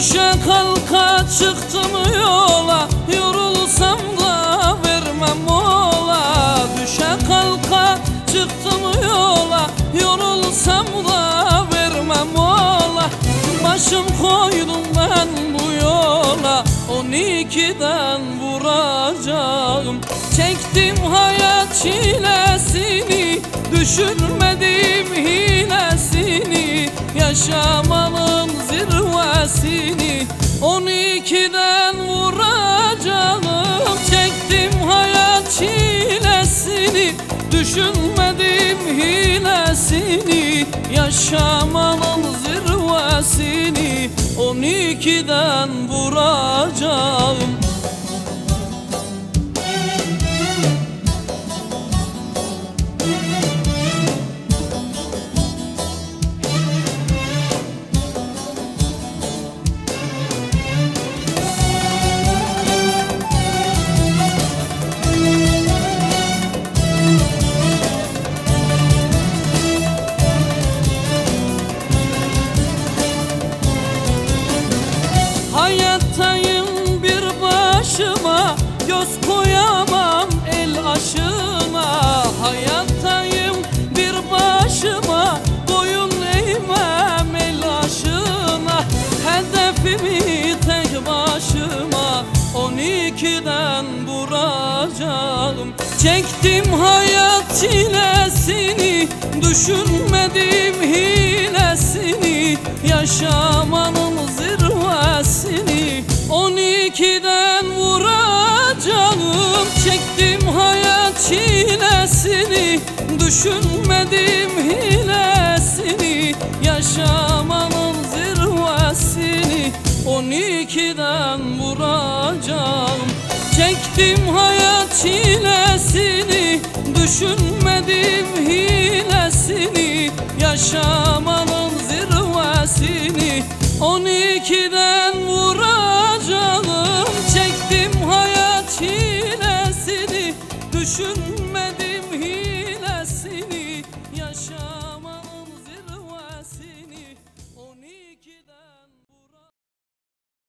kalka çıktım yola Yorulsam da vermem mola Düşe kalka çıktım yola Yorulsam da vermem mola Başım koydum ben bu yola On ikiden vuracağım. Çektim hayat çilesini Düşünmedim hilesini. Yaşamanın Düşünmedim hilesini Yaşamanın zirvesini. On ikiden vuracağım Hayattayım bir başıma Göz koyamam el aşına Hayattayım bir başıma Boyun eğmem el aşına. Hedefimi tek başıma On ikiden vuracağım. Çektim hayat çilesini Düşünmedim hilesini. Yaşamanın ikiden vuracağım Çektim hayat çilesini Düşünmedim hilesini Yaşamanın zirvesini. On ikiden vuracağım Çektim hayat çilesini Düşünmedim hilesini Yaşamanın zirvesini. On ikiden vuracağım